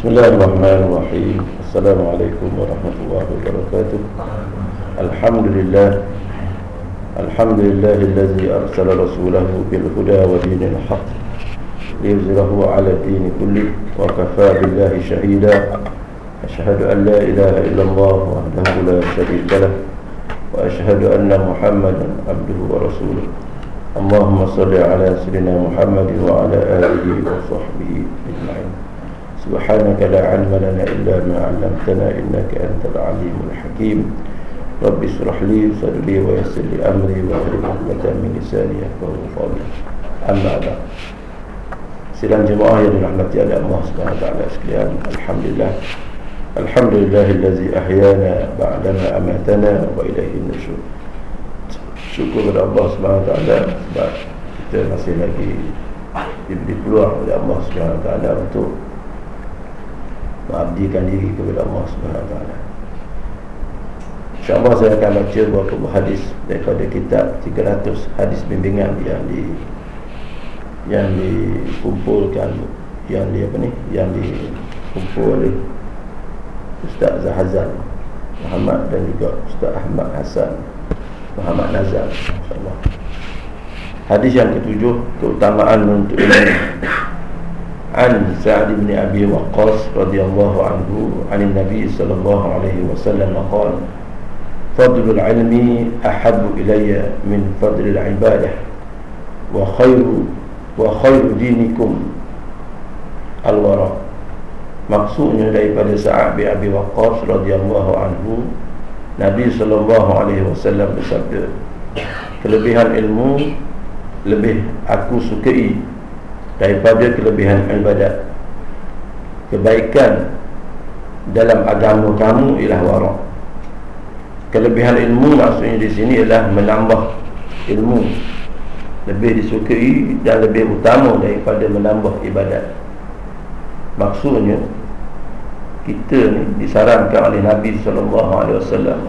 بسم الله الرحمن الرحيم. السلام عليكم ورحمة الله وبركاته. الحمد لله. الحمد لله الذي أرسل رسوله بالهدى ودين الحق ليظهره على الدين كله وكفى بالله شهيدا. أشهد أن لا إله إلا الله وحده لا شريك له وأشهد أن محمدا عبده ورسوله. اللهم صل على سيدنا محمد وعلى آله وصحبه أجمعين. سبحانك لا علم لنا إلا ما علمتنا إنك أنت العليم الحكيم. ربي اشرح لي صدري ويسر لي أمري واحلل عقدة من لساني يفقهوا قولي. أما بعد. سلام جماعة يعني رحمتي على الله سبحانه وتعالى. سكيان الحمد لله الحمد لله الذي أحيانا بعدما أماتنا وإليه النشور. شكر الله سبحانه وتعالى. بعد kita masih lagi diberi peluang oleh Allah SWT untuk mengabdikan diri kepada Allah Subhanahu wa. InsyaAllah saya akan baca beberapa hadis daripada kitab 300 hadis bimbingan yang di yang dikumpulkan yang di apa ni yang dikumpul oleh Ustaz Zahazan Muhammad dan juga Ustaz Ahmad Hassan Muhammad Nazar insyaallah hadis yang ketujuh keutamaan untuk an Sa'ad bin Abi Waqqas radhiyallahu anhu an Nabi sallallahu alaihi wasallam qala fadlul ilmi ahabbu ilayya min fadlil ibadah wa khairu wa khairu dinikum al-wara maksudnya daripada Sa'ad bin Abi Waqqas radhiyallahu anhu Nabi sallallahu alaihi wasallam bersabda kelebihan ilmu lebih aku sukai daripada kelebihan ibadat. Kebaikan dalam agama kamu ialah wara kelebihan ilmu maksudnya di sini ialah menambah ilmu. Lebih disukai dan lebih utama daripada menambah ibadat. Maksudnya kita ni disarankan oleh Nabi sallallahu alaihi wasallam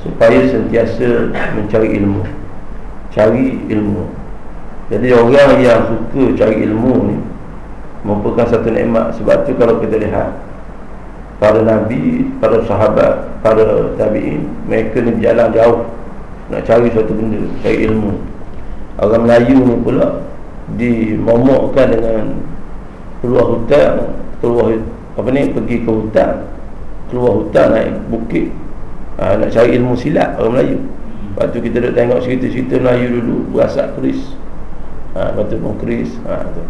supaya sentiasa mencari ilmu. Cari ilmu jadi orang yang suka cari ilmu ni merupakan satu nikmat. Sebab tu kalau kita lihat para nabi, para sahabat, para tabi'in mereka ni berjalan jauh nak cari suatu benda, cari ilmu. Orang Melayu ni pula dimomokkan dengan keluar hutan keluar apa ni pergi ke hutan keluar hutan naik bukit ha, nak cari ilmu silat orang Melayu. Lepas tu kita duduk tengok cerita-cerita Melayu dulu berasak keris ha, Lepas tu pun keris ha, tu.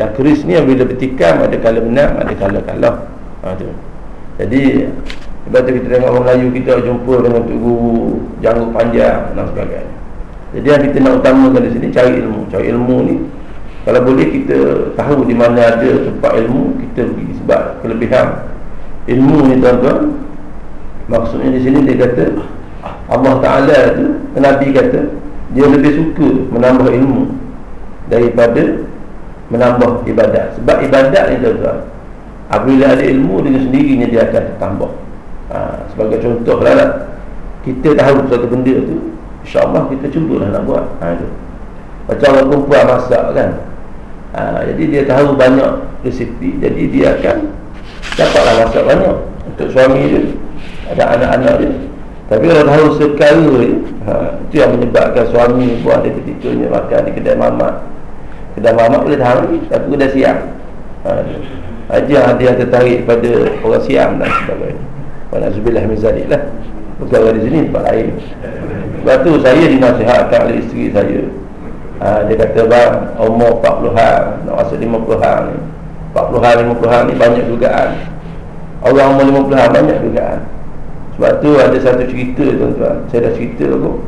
Yang keris ni bila bertikam Ada kala menang, ada kala kalah. Ha, tu. Jadi Lepas tu kita tengok orang Melayu kita Jumpa dengan Tuk Guru Janggut panjang dan sebagainya. Jadi yang kita nak utamakan di sini Cari ilmu. Cari ilmu ni Kalau boleh kita tahu di mana ada tempat ilmu Kita pergi Sebab kelebihan. Ilmu ni tuan-tuan Maksudnya di sini dia kata Allah Ta'ala tu Nabi kata Dia lebih suka menambah ilmu daripada menambah ibadat. Sebab ibadat ni tuan-tuan apabila ada ilmu dengan sendirinya dia akan tambah. Ha, sebagai contoh lah kita tahu satu benda tu insyaAllah kita cubalah nak buat. Ha, tu. macam orang perempuan masak kan. Ha, jadi dia tahu banyak resipi jadi dia akan dapatlah masak banyak untuk suami dia ada anak-anak dia. Tapi kalau tahu sekali ha, Itu yang menyebabkan suami buat dia ketikanya Makan di kedai mamak Kedai mamak boleh tahan Tapi kedai siang ha, Ajar dia tertarik pada orang siang dan sebagainya. Pada Zubillah Mizalik lah. Bukan di sini tempat lain. Sebab tu saya dinasihatkan oleh isteri saya. Ha, Dia kata bang Umur 40-an Nak masuk 50-an ni. 40-an 50-an ni banyak dugaan Orang umur 50-an banyak dugaan sebab tu ada satu cerita tuan-tuan. Saya dah cerita aku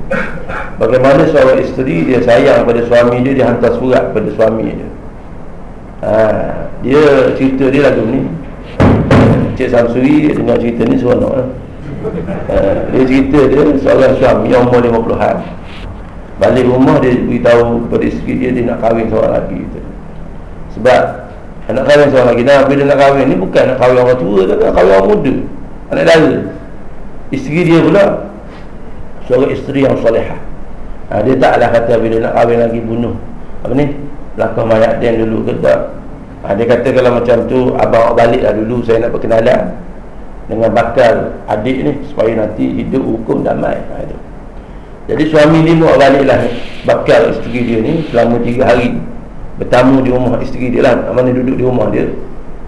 Bagaimana seorang isteri dia sayang pada suami dia Dia hantar surat pada suami dia. Ha, Dia cerita dia lagu ni. Cik Samsuri dengar cerita ni seronok lah ha, Dia cerita dia seorang suami yang umur 50-an Balik rumah dia beritahu kepada isteri dia Dia nak kahwin seorang lagi gitu. Sebab Nak kahwin seorang lagi. Nah, bila nak kahwin ni bukan nak kahwin orang tua Tapi nak kahwin orang muda. Anak dara Isteri dia pula Seorang isteri yang salihah ha, Dia taklah kata bila nak kahwin lagi bunuh. Apa ni? Lakah mayat dia dulu ke tak? Ha, Dia kata kalau macam tu Abang balik lah dulu Saya nak berkenalan Dengan bakal adik ni Supaya nanti hidup hukum damai. Ha, itu. Jadi suami ni bawa balik lah Bakal isteri dia ni Selama 3 hari. Bertamu di rumah isteri dia lah. Mana duduk di rumah dia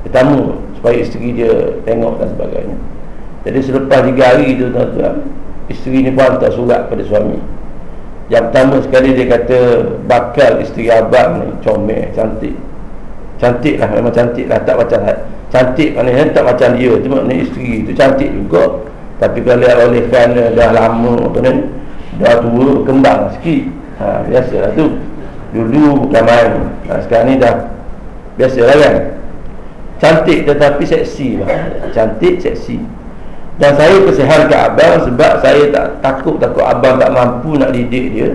Bertamu Supaya isteri dia tengok dan sebagainya Jadi selepas 3 hari tu tuan-tuan Isteri ni pun hantar surat pada suami. Yang pertama sekali dia kata Bakal isteri abang ni Comel, cantik. Cantik lah, memang cantik lah Tak macam Cantik maknanya tak macam dia Tu maknanya isteri tu cantik juga. Tapi kalau oleh kerana dah lama apa ni, Dah tua, kembang sikit. Ha, Biasalah tu. Dulu bukan main. Ha, Sekarang ni dah Biasalah kan. Cantik tetapi seksi lah. Cantik, seksi dan saya kesihan ke abang sebab saya tak takut takut abang tak mampu nak didik dia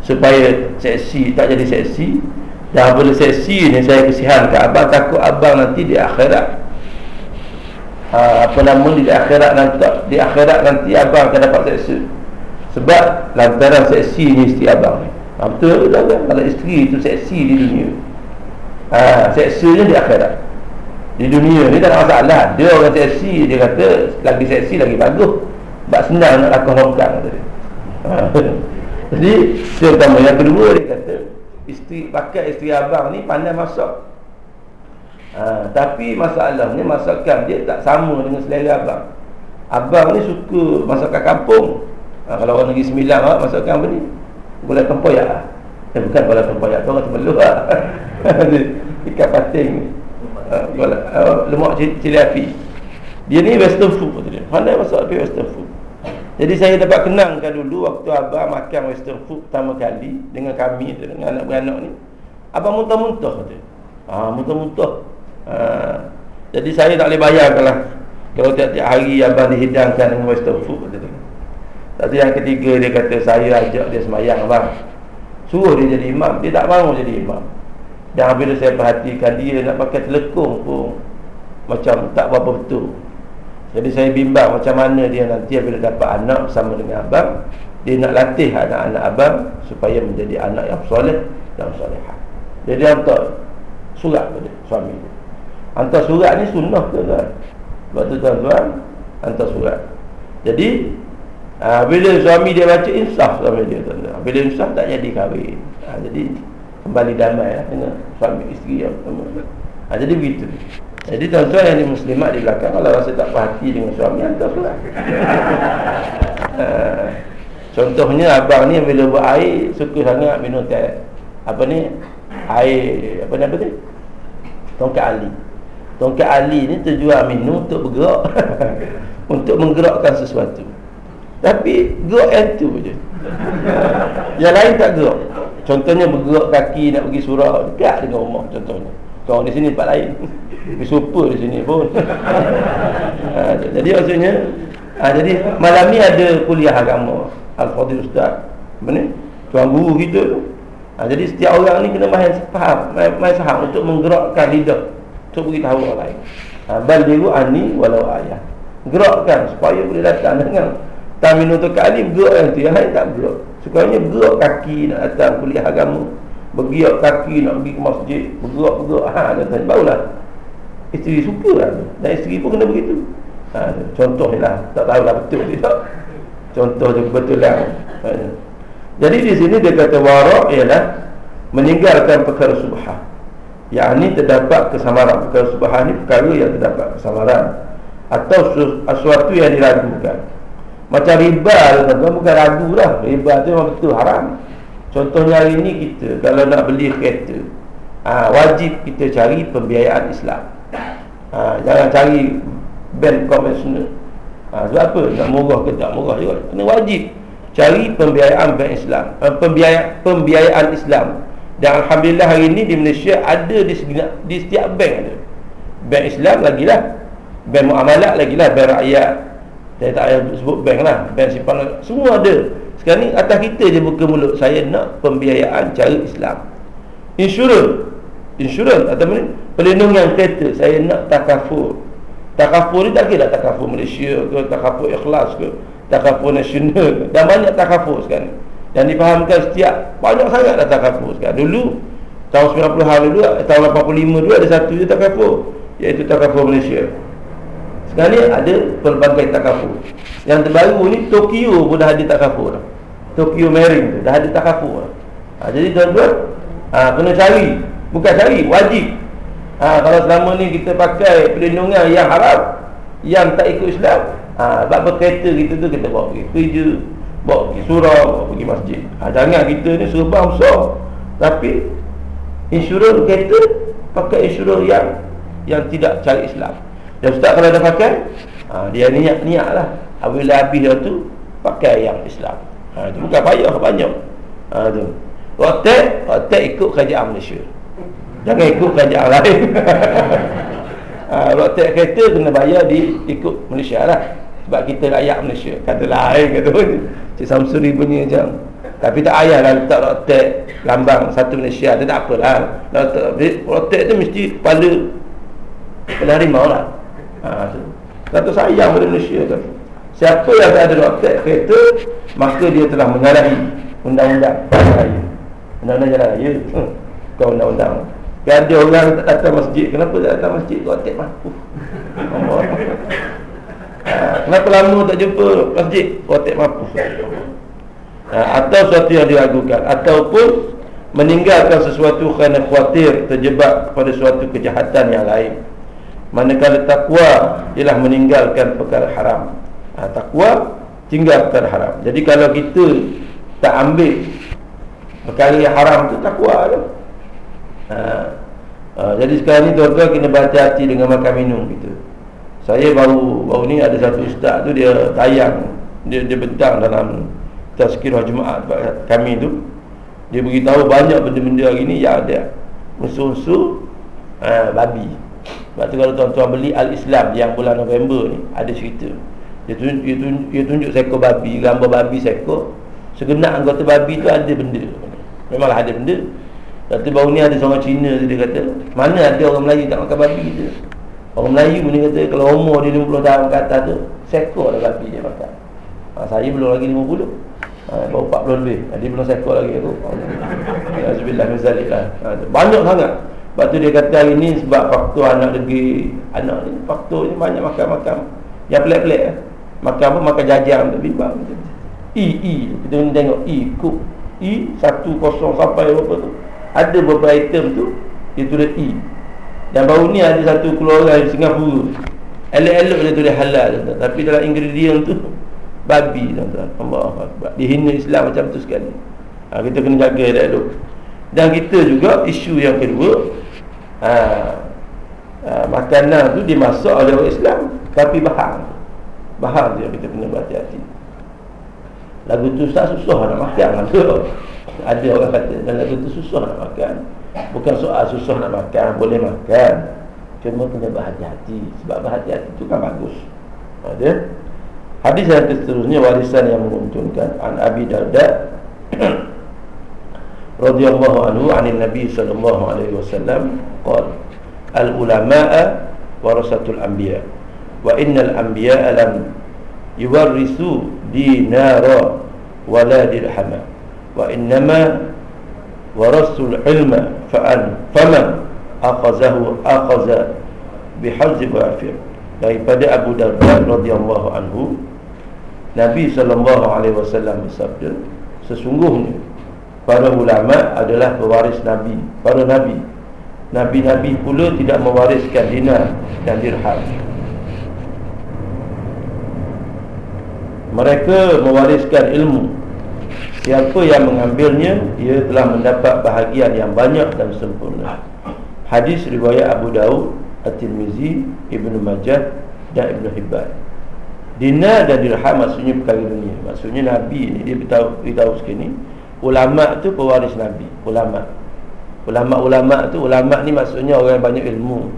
supaya seksi tak jadi seksi. Dan bila seksi ni saya kesihan ke abang takut abang nanti di akhirat. Ha, apa nama di akhirat nanti di akhirat nanti abang akan dapat seksi. Sebab lantaran seksi ni isteri abang ni. Ha, betul tak? Kalau isteri itu seksi di dunia. Ha, seksinya di akhirat di dunia ni tak ada masalah. Dia orang seksi dia kata lagi seksi lagi bagus. Sebab senang nak lakukan rongkang kata dia. Ha. jadi itu pertama yang kedua dia kata isteri pakai isteri abang ni pandai masak. Ha. tapi masalahnya masakan dia tak sama dengan selera abang. Abang ni suka masakan kampung. Ha. kalau orang negeri sembilan awak masakan apa ni? Gulai tempoyak. Eh bukan gulai tempoyak tu orang sebelah ikan pating uh, lemak cili api. Dia ni western food kata dia. Pandai masak api western food. Jadi saya dapat kenangkan dulu waktu abang makan western food pertama kali dengan kami dengan anak beranak ni. Abang muntah-muntah kata. Ha, muntah-muntah. Ha, jadi saya tak boleh bayangkan lah kalau tiap-tiap hari abang dihidangkan dengan western food kata dia. Tapi yang ketiga dia kata saya ajak dia semayang abang. Suruh dia jadi imam. Dia tak mahu jadi imam dan bila saya perhatikan dia nak pakai telekung pun Macam tak berapa betul. Jadi saya bimbang macam mana dia nanti Bila dapat anak bersama dengan abang Dia nak latih anak-anak abang Supaya menjadi anak yang soleh dan soleha Jadi hantar surat kepada suami dia. Hantar surat ni sunnah ke kan Sebab tu tuan-tuan Hantar surat. Jadi aa, Bila suami dia baca insaf suami dia tuan-tuan. Bila insaf tak jadi kahwin. Aa, Jadi kembali damai lah dengan suami isteri yang pertama. Ha, jadi begitu. Jadi tuan-tuan yang di muslimat di belakang kalau rasa tak perhati dengan suami hantar surat. ha, contohnya abang ni bila buat air suka sangat minum teh. Apa ni? Air apa nama tu? Tongkat Ali. Tongkat Ali ni terjual minum untuk bergerak. untuk menggerakkan sesuatu. Tapi gerak yang tu je. yang lain tak gerak. Contohnya bergerak kaki nak pergi surau dekat dengan rumah contohnya. Kau di sini tempat lain. Pergi super di sini pun. ha, jadi maksudnya ha, jadi malam ni ada kuliah agama Al-Fadhil Ustaz. Apa ni? Tuan guru kita tu. Ha, jadi setiap orang ni kena main faham, main, main saham untuk menggerakkan lidah untuk beritahu orang lain. Ha, Baldiru ani walau ayah. Gerakkan supaya boleh datang dengan taminun tu kali gerak yang tu yang lain tak Sukanya bergerak kaki nak datang kuliah agama. Bergerak kaki nak pergi ke masjid. Bergerak-bergerak ha, dan Barulah Isteri suka lah Dan isteri pun kena begitu. Ha, Contoh ni lah Tak tahulah betul tidak Contoh tu kebetulan ha, Jadi di sini dia kata Warak ialah Meninggalkan perkara subhah. Yang ini terdapat kesamaran. Perkara subhah ni perkara yang terdapat kesamaran. Atau sesuatu yang diragukan macam riba tu tuan bukan ragu lah Riba tu memang betul haram. Contohnya hari ni kita Kalau nak beli kereta ha, Wajib kita cari pembiayaan Islam. Ha, Jangan cari Bank konvensional. Ha, Sebab apa? Nak murah ke tak murah juga. Kena wajib Cari pembiayaan bank Islam. Ha, pembiayaan, pembiayaan Islam. Dan Alhamdulillah hari ni di Malaysia Ada di, segina, di setiap bank ada. Bank Islam lagilah Bank muamalat lagilah Bank rakyat saya tak payah sebut bank lah. Bank simpanan Semua ada. Sekarang ni atas kita je buka mulut Saya nak pembiayaan cara Islam. Insurans Insurans atau Pelindungan kereta. Saya nak takafur Takafur ni tak kira takafur Malaysia ke Takafur ikhlas ke Takafur nasional ke. Dan banyak takafur sekarang Dan difahamkan setiap Banyak sangat dah takafur sekarang. Dulu Tahun 90 hari dulu Tahun 85 dulu ada satu je takafur Iaitu takafur Malaysia Sekarang ni ada pelbagai takafur. Yang terbaru ni Tokyo pun dah ada takafur Tokyo Marine tu dah ada takafur ha, Jadi tuan-tuan ha, Kena cari. Bukan cari, wajib. Ha, Kalau selama ni kita pakai perlindungan yang haram Yang tak ikut Islam ha, Sebab berkereta kita tu kita bawa pergi kerja Bawa pergi surau, bawa pergi masjid. Ha, Jangan kita ni serba besar. Tapi Insurans kereta Pakai insurans yang Yang tidak cari Islam Dan ustaz kalau dah pakai ha, Dia niat-niat lah. Apabila habis dia tu Pakai yang Islam. Ha, Itu bukan payah banyak ha, tu. Rotek Rotek ikut kerajaan Malaysia. Jangan ikut kerajaan lain. Ha, Rotek kereta kena bayar di Ikut Malaysia lah. Sebab kita rakyat Malaysia. Kata lain kata pun Cik Samsuri punya macam. Tapi tak ayah lah letak rotek lambang satu Malaysia. Tu tak apalah. Letak rotek tu mesti kepala harimau lah. Kata sayang pada Malaysia tu. Siapa yang ada rotek kereta maka dia telah menyalahi undang-undang jalan raya. Undang-undang jalan raya. Bukan undang-undang. Kalau ada orang tak datang masjid, kenapa tak datang masjid? Mah. Uh. Ha, kenapa lama tak jumpa masjid? Rotek mampu ha, atau sesuatu yang diragukan ataupun meninggalkan sesuatu kerana khawatir terjebak kepada suatu kejahatan yang lain manakala takwa ialah meninggalkan perkara haram. Ha, takwa tinggal perkara haram. Jadi kalau kita tak ambil perkara yang haram tu takwa tu ha, ha, jadi sekarang ni tuan-tuan kena berhati-hati dengan makan minum kita. Saya baru baru ni ada satu ustaz tu dia tayang. Dia dia bentang dalam tazkirah jemaah kami tu. Dia beritahu banyak benda-benda hari ni yang ada. Unsur-unsur uh, babi sebab tu kalau tuan-tuan beli Al-Islam yang bulan November ni ada cerita. Dia tunjuk, dia tunjuk, dia tunjuk seekor babi gambar babi seekor. Segenap anggota babi tu ada benda. Memanglah ada benda. Lepas tu baru ni ada seorang Cina dia kata Mana ada orang Melayu tak makan babi tu? Orang Melayu pun dia kata Kalau umur dia 50 tahun ke atas tu Sekor lah babi dia makan. Ha, Saya belum lagi 50 ha, Baru 40 lebih. Dia belum sekor lagi aku. Alhamdulillah. Lah ha, Banyak sangat Sebab tu dia kata hari ni Sebab faktor anak lagi Anak ni Faktor ni banyak makan-makan. Yang pelik-pelik eh. Makan apa? Makan jajang tu. Bimbang I, I. Kita tengok I Cook. I Satu kosong sampai berapa tu. Ada beberapa item tu Dia tulis I. Dan baru ni ada satu keluarga di Singapura. Elok-elok dia tulis halal Tapi dalam ingredient tu babi tuan-tuan. Allahu akbar. Dihina Islam macam tu sekali. Ha, kita kena jaga dulu. Dan kita juga isu yang kedua ha, ha, makanan tu dimasak oleh orang Islam tapi bahan bahan tu yang kita kena berhati-hati. Lagu tu tak susah nak makan tu. Ada orang kata dan lagu tu susah nak makan. Bukan soal susah nak makan boleh makan. Cuma kena berhati-hati. Sebab berhati-hati tu kan bagus. Ada? Hadis yang seterusnya warisan yang menguntungkan. An Abi Darda radhiyallahu anhu anin Nabi sallallahu alaihi wasallam qala al ulama'a warasatul anbiya wa innal anbiya lam yuwarrisu dinara wala dirhama wa innama warasul ilma fa'an faman aqazahu aqaza bihazzi wa'afir daripada Abu Darda radhiyallahu anhu Nabi sallallahu alaihi wasallam bersabda, sesungguhnya para ulama adalah pewaris nabi, para nabi. Nabi-nabi pula tidak mewariskan dinar dan dirham. Mereka mewariskan ilmu. Siapa yang mengambilnya, ia telah mendapat bahagian yang banyak dan sempurna. Hadis riwayat Abu Daud, At-Tirmizi, Ibnu Majah dan Ibnu Hibban. Dinar dan dirham maksudnya perkara dunia Maksudnya Nabi ni dia beritahu, beritahu sekini Ulama' tu pewaris Nabi Ulama' Ulama'-ulama' tu Ulama' ni maksudnya orang yang banyak ilmu.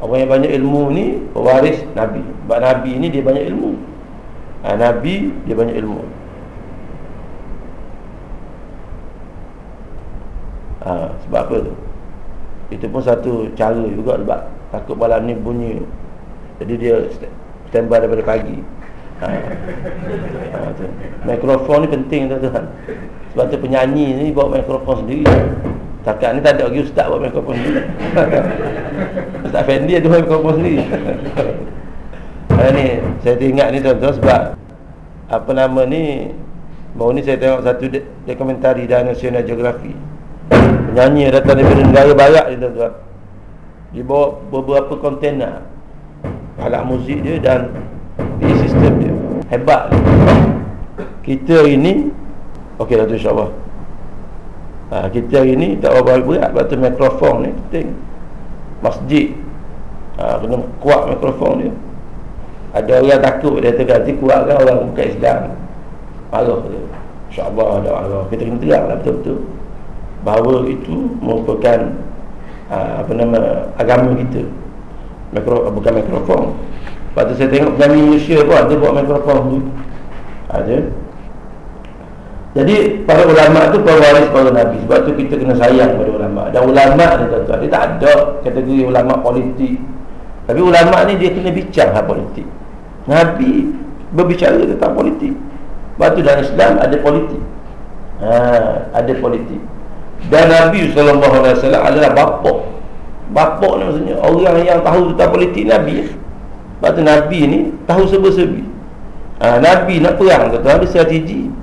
Orang yang banyak ilmu ni Pewaris Nabi. Sebab Nabi ni dia banyak ilmu. Ha, Nabi dia banyak ilmu. Ha, Sebab apa tu? Itu pun satu cara juga Sebab takut malam ni bunyi. Jadi dia standby daripada pagi ha. Ha, Mikrofon ni penting tuan-tuan. Sebab tu penyanyi ni bawa mikrofon sendiri. Takat ni tak ada lagi ustaz buat mikrofon ni Ustaz Fendi ada buat mikrofon sendiri. Hari ni saya teringat ni tuan-tuan sebab Apa nama ni Baru ni saya tengok satu dokumentari dan National Geography Penyanyi datang dari negara barat ni tuan-tuan. Dia bawa beberapa kontena Alat muzik dia dan PA system dia Hebat. Ni Kita ini Okey lah tu insyaAllah. Ha, Kita hari ni tak berapa berat Sebab tu mikrofon ni penting. Masjid ha, Kena kuat mikrofon dia Ada orang takut dia terganti kuat kan orang bukan Islam. Marah dia. InsyaAllah ada marah. Kita kena terang lah betul-betul. Bahawa itu merupakan ha, Apa nama agama kita. Mikro, Bukan mikrofon Lepas tu saya tengok penyanyi Malaysia pun ada buat mikrofon tu Ada jadi para ulama tu pewaris para nabi sebab tu kita kena sayang pada ulama. Dan ulama ni tuan-tuan dia tak ada kategori ulama politik. Tapi ulama ni dia kena bincang hal politik. Nabi berbicara tentang politik. Sebab tu dalam Islam ada politik. Ha, ada politik. Dan Nabi wasallam adalah bapa. Bapa ni maksudnya orang yang tahu tentang politik Nabi. Sebab tu Nabi ni tahu serba-serbi. Ha, Nabi nak perang tuan-tuan ada strategi.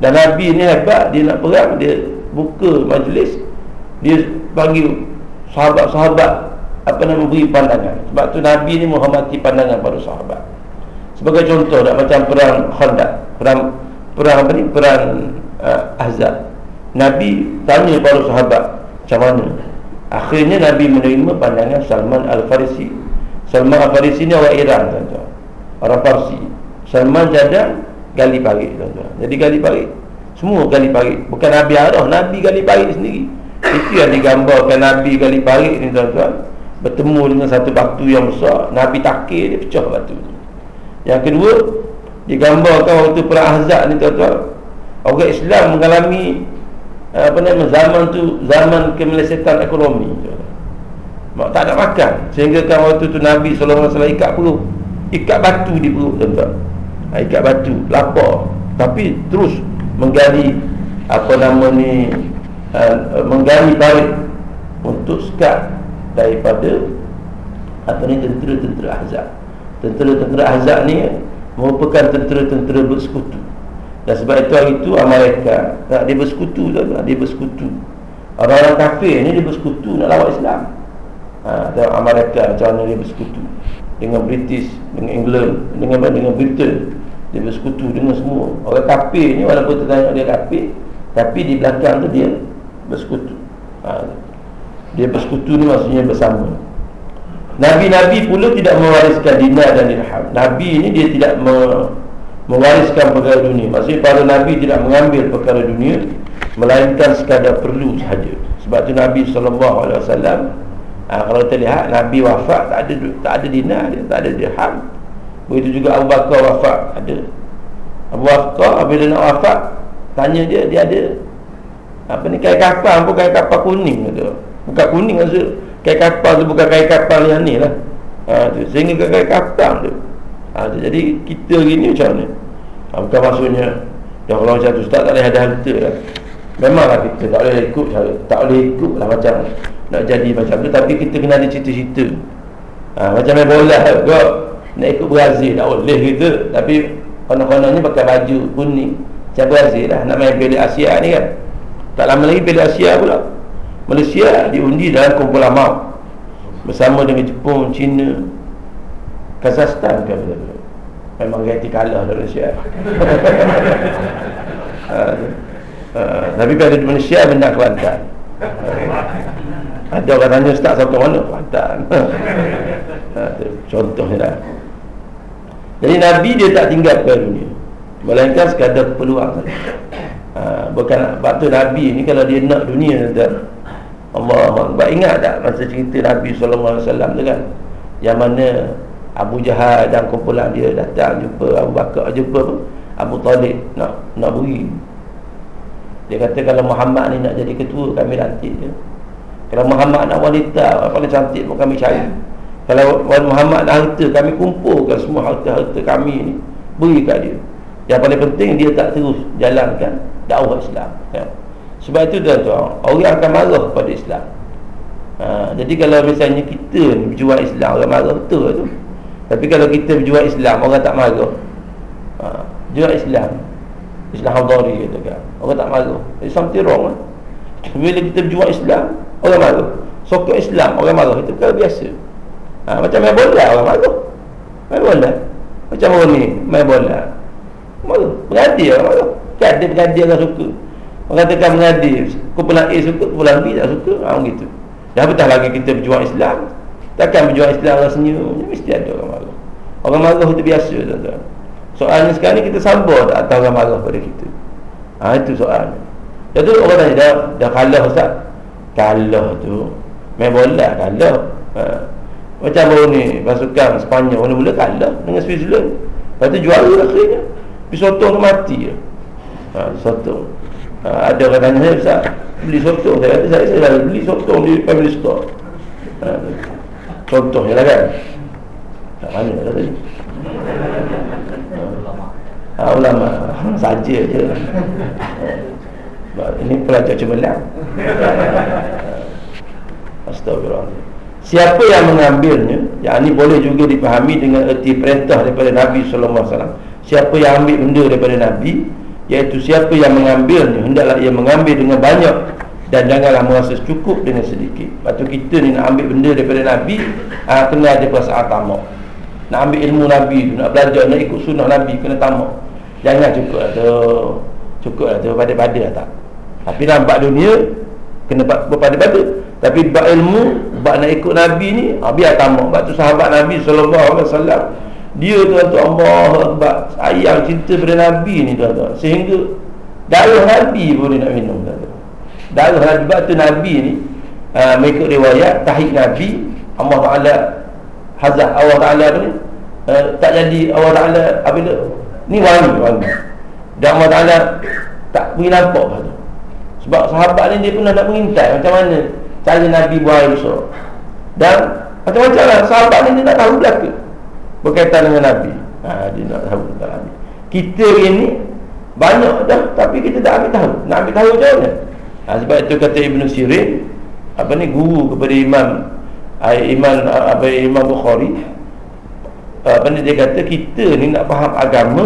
Dan Nabi ni hebat Dia nak perang Dia buka majlis Dia panggil Sahabat-sahabat Apa nama beri pandangan. Sebab tu Nabi ni menghormati pandangan pada sahabat. Sebagai contoh tak Macam perang Khandak Perang Perang apa ni? Perang uh, Ahzab. Nabi tanya para sahabat Macam mana? Akhirnya Nabi menerima pandangan Salman Al-Farisi Salman Al-Farisi ni orang Iran tuan-tuan Orang Parsi Salman Jadang gali parit tuan-tuan. Jadi gali parit. Semua gali parit. Bukan Nabi Arah, Nabi gali parit sendiri. Itu yang digambarkan Nabi gali parit ni tuan-tuan. Bertemu dengan satu batu yang besar, Nabi takir dia pecah batu tu. Yang kedua, digambarkan waktu perang Ahzab ni tuan-tuan. Orang Islam mengalami apa nama zaman tu zaman kemelesetan ekonomi tuan-tuan. tak ada makan. Sehingga kan waktu tu Nabi wasallam ikat perut. Ikat batu di perut tuan-tuan. Ha, ikat batu lapar. Tapi terus menggali apa nama ni uh, menggali parit untuk sekat daripada apa ni tentera-tentera Ahzab. Tentera-tentera Ahzab ni merupakan tentera-tentera bersekutu. Dan sebab itu hari itu Amerika tak, dia bersekutu tu, dia bersekutu. Orang-orang kafir ni dia bersekutu nak lawan Islam tengok Amerika mana dia bersekutu. Dengan British, dengan England, dengan dengan Britain dia bersekutu dengan semua. Orang kafir ni walaupun tertanya dia kafir tapi di belakang tu dia bersekutu. Ha. dia bersekutu ni maksudnya bersama. Nabi-Nabi pula tidak mewariskan dinar dan dirham. Nabi ni dia tidak me mewariskan perkara dunia. Maksudnya para Nabi tidak mengambil perkara dunia Melainkan sekadar perlu sahaja. Sebab tu Nabi SAW ha, Kalau kita lihat Nabi wafat tak ada tak ada dinar dia, Tak ada dirham. Begitu juga Abu Bakar wafat Ada. Abu Bakar bila nak wafat Tanya dia Dia ada. Apa ni Kain kapal pun kain kapal kuning tu. Bukan kuning maksud Kain kapal tu bukan kain kapal yang ni lah. Ha, tu. Sehingga kain kapal tu. Ha, tu. Jadi kita gini macam ni ha, Bukan maksudnya Ya kalau macam tu. Tak boleh ada harta lah. Memanglah kita tak boleh ikut Tak boleh ikut lah macam Nak jadi macam tu Tapi kita kena ada cita-cita. Ha, Macam main bola Kau nak ikut Brazil tak boleh gitu. Tapi konon-kononnya pakai baju kuning. Macam Brazil lah nak main Piala Asia ni kan. Tak lama lagi Piala Asia pula. Malaysia diundi dalam kumpulan maut bersama dengan Jepun, China. Kazakhstan kan betul memang ganti kalah dari Malaysia. Uh, uh, tapi pada Malaysia benda Kelantan ada orang tanya Ustaz sampai mana Kelantan uh, contohnya dah jadi Nabi dia tak tinggal ke dunia Melainkan sekadar peluang saja. Ha, Bukan Waktu Nabi ni kalau dia nak dunia tuan Allah Akbar. Ingat tak masa cerita Nabi SAW tu kan? Yang mana Abu Jahal dan kumpulan dia datang Jumpa Abu Bakar Jumpa? Abu Talib Nak nak beri. Dia kata kalau Muhammad ni nak jadi ketua Kami lantik dia Kalau Muhammad nak wanita Paling cantik pun kami cari kalau Muhammad dan harta kami kumpulkan semua harta-harta kami ni beri kat dia. Yang paling penting dia tak terus jalankan dakwah Islam. Ya. Sebab itu tuan-tuan Orang akan marah pada Islam ha, Jadi kalau misalnya kita berjual Islam Orang marah betul tu Tapi kalau kita berjual Islam Orang tak marah ha, Jual Islam Islam Hadari kata kan Orang tak marah It's something wrong kan? Bila kita berjual Islam Orang marah Sokong Islam Orang marah Itu perkara biasa. Ha, Macam main bola Orang marah Main bola. Macam orang ni Main bola. Marah Berhati orang marah Kan dia berhati orang suka. Orang katakan mengadi Kumpulan A suka Kumpulan B tak suka. Ha, gitu. Dah betul lagi kita berjuang Islam. Takkan berjuang Islam orang senyum. Mesti ada orang marah Orang marah itu biasa tuan-tuan. Soalnya sekarang ni kita sabar tak Atau orang marah pada kita. Ha, Itu soalnya. Jadi orang tanya Dah, dah kalah Ustaz Kalah tu Main bola kalah ha. Macam baru ni Pasukan Sepanyol Mula-mula kalah Dengan Switzerland. Lepas tu juara akhirnya. Pergi sotong tu mati ha, Sotong. Ha, Ada orang tanya saya Ustaz Beli sotong? Saya kata saya, saya dah beli sotong Di family store ha, Contohnya lah kan. Tak mana lah tadi. Ha, Ulama. Saja je. ha, Ini pelajar cemerlang. Astagfirullah Siapa yang mengambilnya Yang ini boleh juga dipahami dengan erti perintah daripada Nabi SAW Siapa yang ambil benda daripada Nabi Iaitu siapa yang mengambilnya Hendaklah ia mengambil dengan banyak Dan janganlah merasa cukup dengan sedikit. Lepas kita ni nak ambil benda daripada Nabi ha, Kena ada perasaan tamak. Nak ambil ilmu Nabi tu Nak belajar, nak ikut sunnah Nabi Kena tamak. Jangan cukup lah tu. Cukup lah tu, pada-pada lah tak Tapi nampak dunia Kena berpada-pada. Tapi bak ilmu Bak nak ikut Nabi ni ha, Biar tamak. Bak tu sahabat Nabi SAW dia tuan-tuan Allah Akbar Sayang cinta pada Nabi ni tuan-tuan. Sehingga Darah Nabi pun dia nak minum tuan-tuan. Darah Nabi Sebab tu Nabi ni uh, Mengikut riwayat Tahik Nabi Allah Ta'ala Hazah Allah Ta'ala ni uh, Tak jadi Allah Ta'ala Apabila Ni wangi wangi. Dan Allah Ta'ala Tak pergi nampak tu. Sebab sahabat ni dia pernah nak mengintai Macam mana Cara Nabi buang air besar. Dan Macam-macam lah Sahabat ni dia nak tahu belakang berkaitan dengan Nabi. Ha, dia nak tahu tentang Nabi. Kita ini banyak dah tapi kita tak ambil tahu. Nak ambil tahu macam mana? Ha, sebab itu kata Ibn Sirin apa ni guru kepada Imam Imam apa Imam Bukhari apa ni dia kata kita ni nak faham agama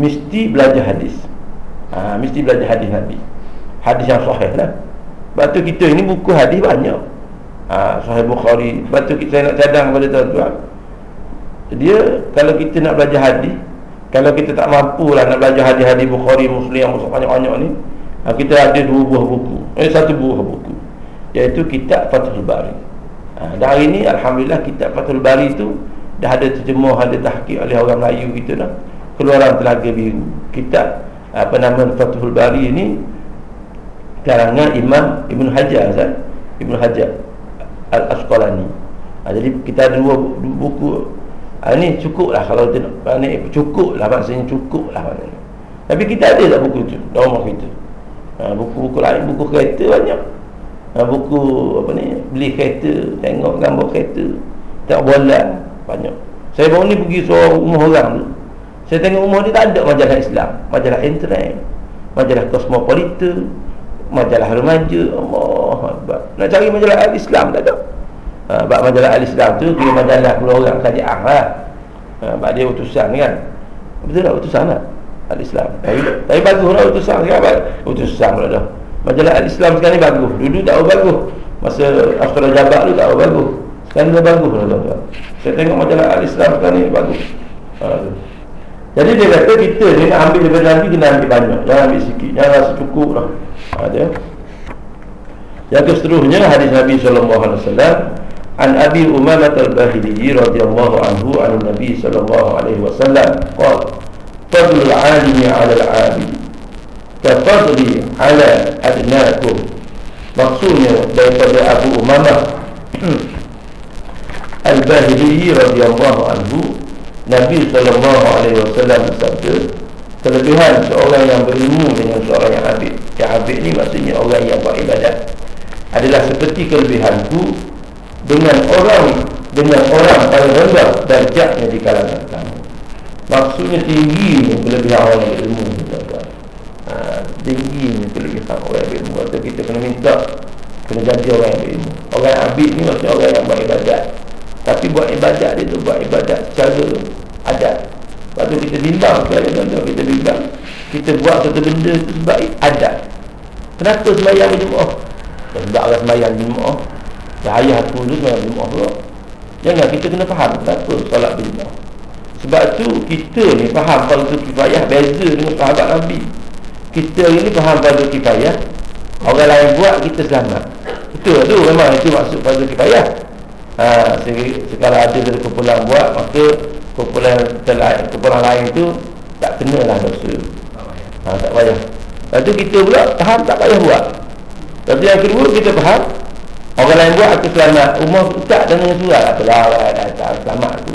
mesti belajar hadis. Ha, mesti belajar hadis Nabi hadis yang sahih lah. Sebab tu kita ini buku hadis banyak. Ha, Sahih Bukhari. Sebab tu kita nak cadang kepada tuan-tuan. Dia kalau kita nak belajar hadis kalau kita tak mampu lah nak belajar hadis-hadis Bukhari Muslim yang banyak-banyak ni ha, kita ada dua buah buku. Eh satu buah buku. Iaitu kitab Fathul Bari. Ha, dan hari ni Alhamdulillah kitab Fathul Bari tu dah ada terjemuh ada tahkik oleh orang Melayu kita lah keluaran telaga biru. Kitab apa nama Fathul Bari ni karangan Imam Ibn Hajar Zat? Ibn Hajar Al-Asqalani. Ha, jadi kita ada dua buku. Ha, Ini cukup lah Kalau dia nak ni Cukup lah maksudnya Cukup lah maksudnya. Tapi kita ada tak buku tu Dalam rumah kita? Ha, Buku-buku lain Buku kereta banyak. Ha, Buku apa ni Beli kereta Tengok gambar kereta Tengok bola Banyak. Saya baru ni pergi seorang rumah orang tu. Saya tengok rumah dia tak ada majalah Islam Majalah internet Majalah Cosmopolitan Majalah remaja Allah Nak cari majalah Islam tak ada. Ha, Bak majalah Al-Islam tu Dia majalah pula orang kerajaan lah ha, Bak dia utusan kan. Betul tak utusan lah Al-Islam. Tapi, tapi bagus lah utusan kan Utusan pula dah. Majalah Al-Islam sekarang ni bagus. Dulu tak bagus Masa Astra Jabak tu tak bagus Sekarang dah bagus lah tuan Saya tengok majalah Al-Islam sekarang ni bagus. Ha, Jadi dia kata kita ni nak ambil daripada Nabi Kena ambil banyak. Jangan ambil sikit. Jangan rasa cukup lah ada. Yang keseterusnya hadis Nabi sallallahu alaihi wasallam an Abi Umamah al-Bahili radhiyallahu anhu an Nabi sallallahu alaihi wasallam qala fadlu al 'alimi 'ala al-'abid kafadli 'ala adnakum maksudnya daripada Abu Umamah al-Bahili radhiyallahu anhu Nabi sallallahu alaihi wasallam bersabda kelebihan seorang yang berilmu dengan seorang yang abid yang abid ni maksudnya orang yang buat ibadat adalah seperti kelebihanku dengan orang dengan orang paling rendah darjatnya di kalangan kamu. Maksudnya tinggi kelebihan orang yang ilmu ha, tinggi ni kelebihan orang yang berilmu Kata kita kena minta Kena jadi orang yang berilmu Orang yang abid ni maksudnya orang yang buat ibadat. Tapi buat ibadat dia tu buat ibadat secara adat. Lepas tu kita bimbang kita bimbang Kita buat satu benda tu sebab adat Kenapa sembahyang berjemaah Sebab orang sembahyang berjemaah Dah ayah aku tu sembahyang berjemaah pula. Jangan kita kena faham Kenapa solat berjemaah Sebab tu kita ni faham Fardu kifayah Beza dengan sahabat Nabi. Kita ini faham fardu kifayah. Orang lain buat kita selamat. Betul tu? Memang itu maksud fardu kifayah. Ha, sekala ada dari kumpulan buat maka kumpulan kumpulan lain tu tak kena lah dosa ha, tak payah. Lepas tu kita pula faham tak payah buat. Tapi yang kedua kita faham orang lain buat aku selamat. Umar tak dengan surat apa lah tak selamat tu.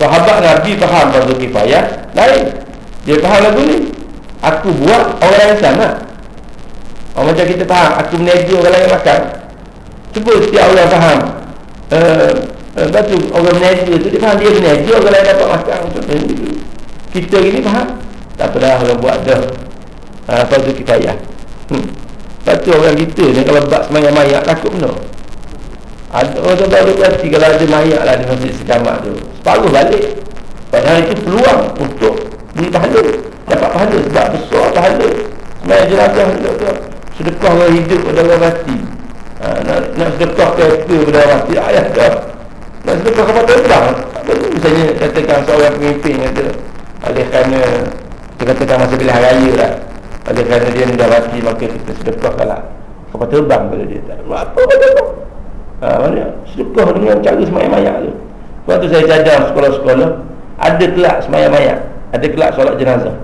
Sahabat Nabi faham fardu kifayah lain. Dia faham lagu ni. Aku buat orang lain sama oh, Macam kita faham Aku meniaga orang lain makan. Cuba setiap orang faham. Uh, Lepas tu orang meniaga tu Dia faham dia meniaga orang lain dapat makan Contohnya gitu Kita ini faham Tak pernah orang buat dah. Uh, Lepas tu kita payah hmm. Lepas tu orang kita ni Kalau bak semayang mayak Takut benar. Ada orang tu baru berarti kalau ada mayak lah di masjid sekamat tu. Separuh balik. Padahal itu peluang untuk beri pahala. Dapat pahala. Sebab besar pahala. Semayang jenazah juga tu. Sedekah orang hidup pada orang mati. Ha, nak, nak sedekah ke apa pada orang mati ayah dah. Nak sedekah kapal terbang. Misalnya katakan seorang pemimpin kata oleh kerana kita katakan masa pilihan raya lah. Oleh kerana dia mati maka kita sedekah lah kapal terbang pada dia tak apa pada tu? Ha, mana sedekah dengan cara semayang mayak tu waktu saya cadang sekolah-sekolah ada kelak semayang mayak ada kelak solat jenazah?